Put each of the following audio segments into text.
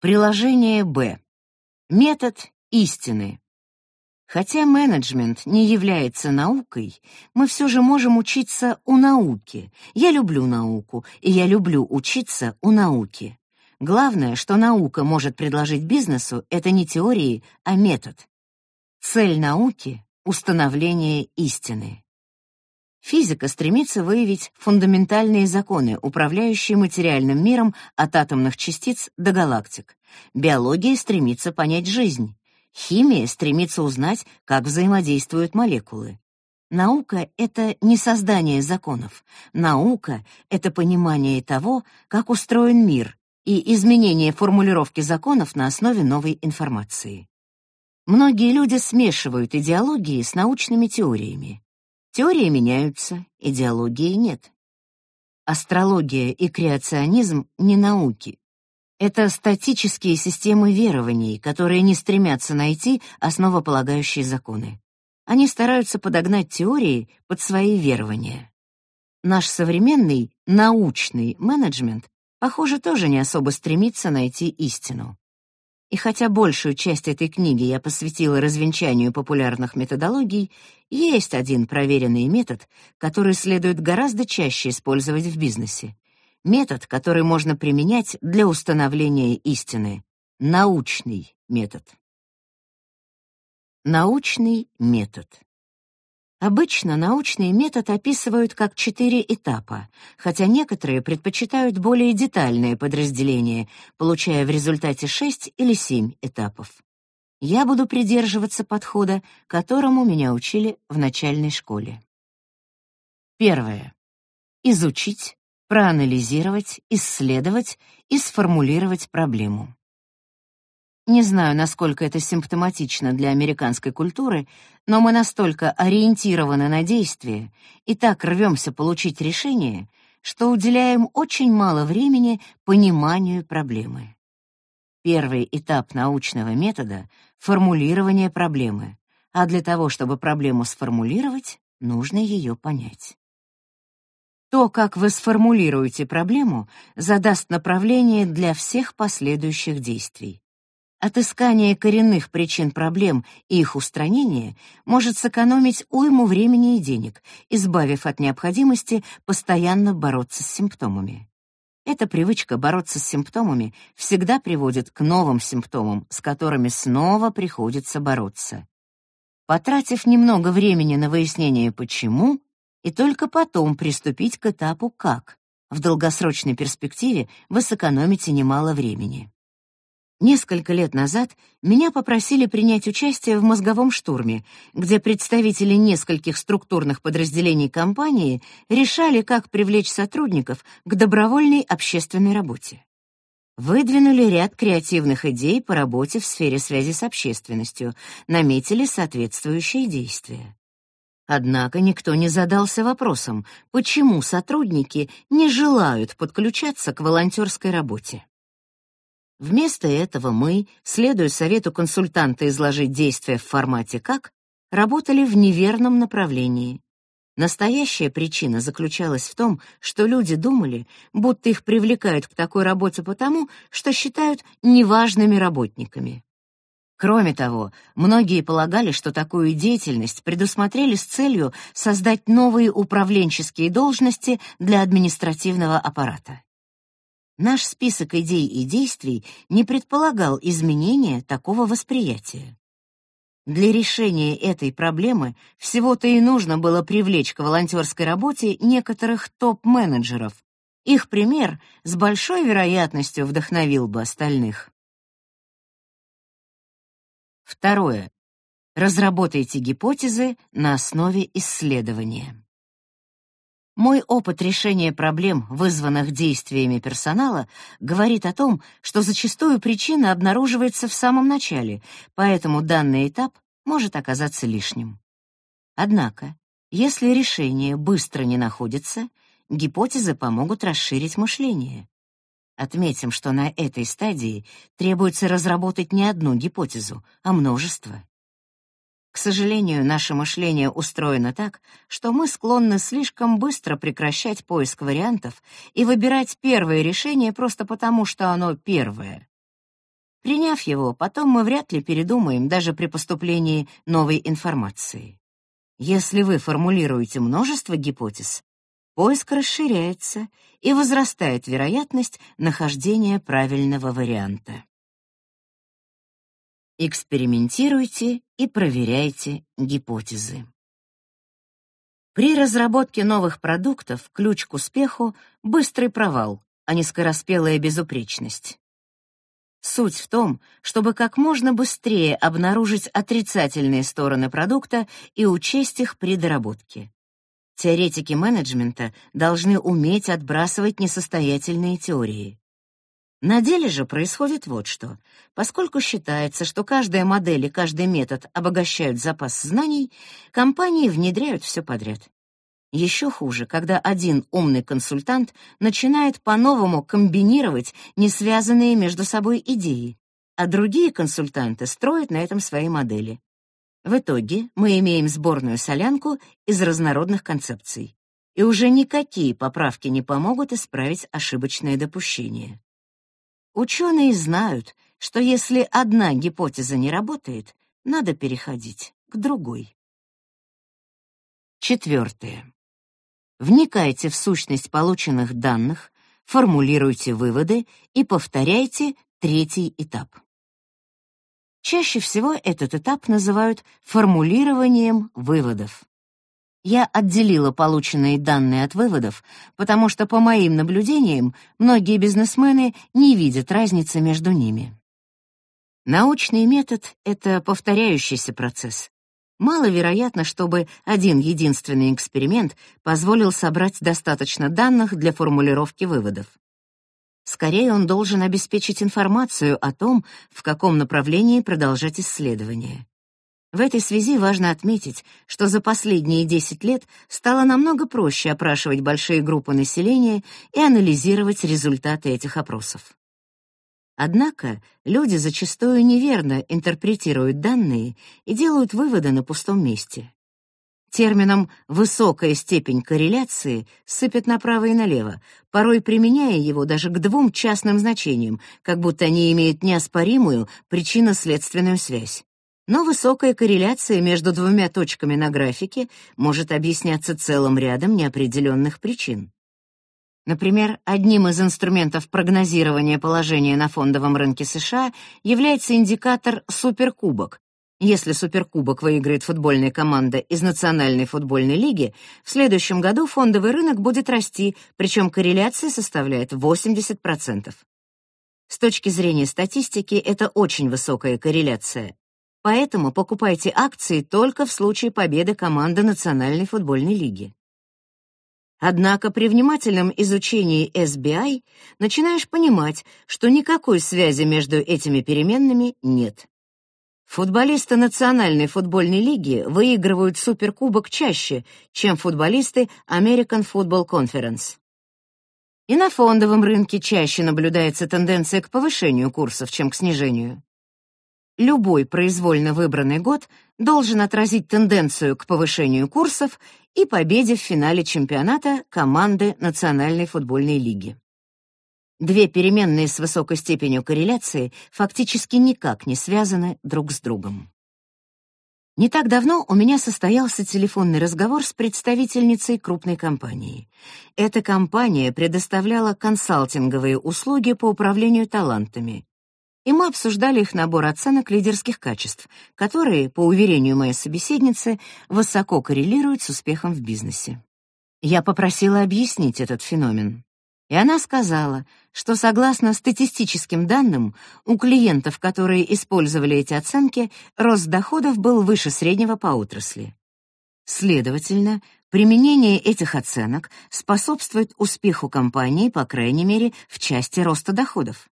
Приложение Б. Метод истины. Хотя менеджмент не является наукой, мы все же можем учиться у науки. Я люблю науку, и я люблю учиться у науки. Главное, что наука может предложить бизнесу, это не теории, а метод. Цель науки — установление истины. Физика стремится выявить фундаментальные законы, управляющие материальным миром от атомных частиц до галактик. Биология стремится понять жизнь. Химия стремится узнать, как взаимодействуют молекулы. Наука — это не создание законов. Наука — это понимание того, как устроен мир, и изменение формулировки законов на основе новой информации. Многие люди смешивают идеологии с научными теориями. Теории меняются, идеологии нет. Астрология и креационизм — не науки, это статические системы верований, которые не стремятся найти основополагающие законы. Они стараются подогнать теории под свои верования. Наш современный научный менеджмент, похоже, тоже не особо стремится найти истину. И хотя большую часть этой книги я посвятила развенчанию популярных методологий, есть один проверенный метод, который следует гораздо чаще использовать в бизнесе метод, который можно применять для установления истины. Научный метод. Научный метод. Обычно научный метод описывают как четыре этапа, хотя некоторые предпочитают более детальные подразделения, получая в результате шесть или семь этапов. Я буду придерживаться подхода, которому меня учили в начальной школе. Первое. Изучить, проанализировать, исследовать и сформулировать проблему. Не знаю, насколько это симптоматично для американской культуры, но мы настолько ориентированы на действие и так рвемся получить решение, что уделяем очень мало времени пониманию проблемы. Первый этап научного метода — формулирование проблемы, а для того, чтобы проблему сформулировать, нужно ее понять. То, как вы сформулируете проблему, задаст направление для всех последующих действий. Отыскание коренных причин проблем и их устранение может сэкономить уйму времени и денег, избавив от необходимости постоянно бороться с симптомами. Эта привычка бороться с симптомами всегда приводит к новым симптомам, с которыми снова приходится бороться. Потратив немного времени на выяснение почему, и только потом приступить к этапу «как». В долгосрочной перспективе вы сэкономите немало времени. Несколько лет назад меня попросили принять участие в мозговом штурме, где представители нескольких структурных подразделений компании решали, как привлечь сотрудников к добровольной общественной работе. Выдвинули ряд креативных идей по работе в сфере связи с общественностью, наметили соответствующие действия. Однако никто не задался вопросом, почему сотрудники не желают подключаться к волонтерской работе. Вместо этого мы, следуя совету консультанта изложить действия в формате «как», работали в неверном направлении. Настоящая причина заключалась в том, что люди думали, будто их привлекают к такой работе потому, что считают неважными работниками. Кроме того, многие полагали, что такую деятельность предусмотрели с целью создать новые управленческие должности для административного аппарата. Наш список идей и действий не предполагал изменения такого восприятия. Для решения этой проблемы всего-то и нужно было привлечь к волонтерской работе некоторых топ-менеджеров. Их пример с большой вероятностью вдохновил бы остальных. Второе. Разработайте гипотезы на основе исследования. Мой опыт решения проблем, вызванных действиями персонала, говорит о том, что зачастую причина обнаруживается в самом начале, поэтому данный этап может оказаться лишним. Однако, если решение быстро не находится, гипотезы помогут расширить мышление. Отметим, что на этой стадии требуется разработать не одну гипотезу, а множество. К сожалению, наше мышление устроено так, что мы склонны слишком быстро прекращать поиск вариантов и выбирать первое решение просто потому, что оно первое. Приняв его, потом мы вряд ли передумаем даже при поступлении новой информации. Если вы формулируете множество гипотез, поиск расширяется и возрастает вероятность нахождения правильного варианта. Экспериментируйте и проверяйте гипотезы. При разработке новых продуктов ключ к успеху — быстрый провал, а не скороспелая безупречность. Суть в том, чтобы как можно быстрее обнаружить отрицательные стороны продукта и учесть их при доработке. Теоретики менеджмента должны уметь отбрасывать несостоятельные теории. На деле же происходит вот что. Поскольку считается, что каждая модель и каждый метод обогащают запас знаний, компании внедряют все подряд. Еще хуже, когда один умный консультант начинает по-новому комбинировать несвязанные между собой идеи, а другие консультанты строят на этом свои модели. В итоге мы имеем сборную солянку из разнородных концепций. И уже никакие поправки не помогут исправить ошибочное допущение. Ученые знают, что если одна гипотеза не работает, надо переходить к другой. Четвертое. Вникайте в сущность полученных данных, формулируйте выводы и повторяйте третий этап. Чаще всего этот этап называют формулированием выводов. Я отделила полученные данные от выводов, потому что, по моим наблюдениям, многие бизнесмены не видят разницы между ними. Научный метод — это повторяющийся процесс. Маловероятно, чтобы один единственный эксперимент позволил собрать достаточно данных для формулировки выводов. Скорее, он должен обеспечить информацию о том, в каком направлении продолжать исследование. В этой связи важно отметить, что за последние 10 лет стало намного проще опрашивать большие группы населения и анализировать результаты этих опросов. Однако люди зачастую неверно интерпретируют данные и делают выводы на пустом месте. Термином «высокая степень корреляции» сыпят направо и налево, порой применяя его даже к двум частным значениям, как будто они имеют неоспоримую причинно-следственную связь. Но высокая корреляция между двумя точками на графике может объясняться целым рядом неопределенных причин. Например, одним из инструментов прогнозирования положения на фондовом рынке США является индикатор «Суперкубок». Если Суперкубок выиграет футбольная команда из Национальной футбольной лиги, в следующем году фондовый рынок будет расти, причем корреляция составляет 80%. С точки зрения статистики, это очень высокая корреляция. Поэтому покупайте акции только в случае победы команды Национальной футбольной лиги. Однако при внимательном изучении SBI начинаешь понимать, что никакой связи между этими переменными нет. Футболисты Национальной футбольной лиги выигрывают суперкубок чаще, чем футболисты American Football Conference. И на фондовом рынке чаще наблюдается тенденция к повышению курсов, чем к снижению. Любой произвольно выбранный год должен отразить тенденцию к повышению курсов и победе в финале чемпионата команды Национальной футбольной лиги. Две переменные с высокой степенью корреляции фактически никак не связаны друг с другом. Не так давно у меня состоялся телефонный разговор с представительницей крупной компании. Эта компания предоставляла консалтинговые услуги по управлению талантами, и мы обсуждали их набор оценок лидерских качеств, которые, по уверению моей собеседницы, высоко коррелируют с успехом в бизнесе. Я попросила объяснить этот феномен. И она сказала, что согласно статистическим данным, у клиентов, которые использовали эти оценки, рост доходов был выше среднего по отрасли. Следовательно, применение этих оценок способствует успеху компании, по крайней мере, в части роста доходов.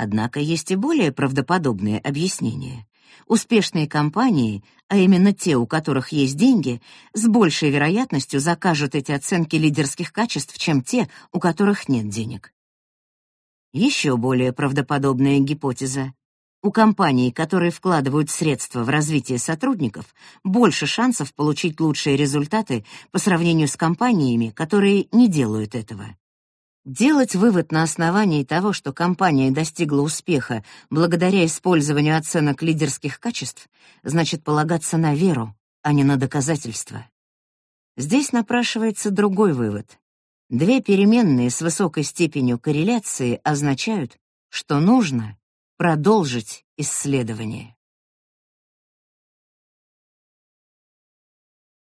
Однако есть и более правдоподобные объяснения. Успешные компании, а именно те, у которых есть деньги, с большей вероятностью закажут эти оценки лидерских качеств, чем те, у которых нет денег. Еще более правдоподобная гипотеза. У компаний, которые вкладывают средства в развитие сотрудников, больше шансов получить лучшие результаты по сравнению с компаниями, которые не делают этого. Делать вывод на основании того, что компания достигла успеха благодаря использованию оценок лидерских качеств, значит полагаться на веру, а не на доказательства. Здесь напрашивается другой вывод. Две переменные с высокой степенью корреляции означают, что нужно продолжить исследование.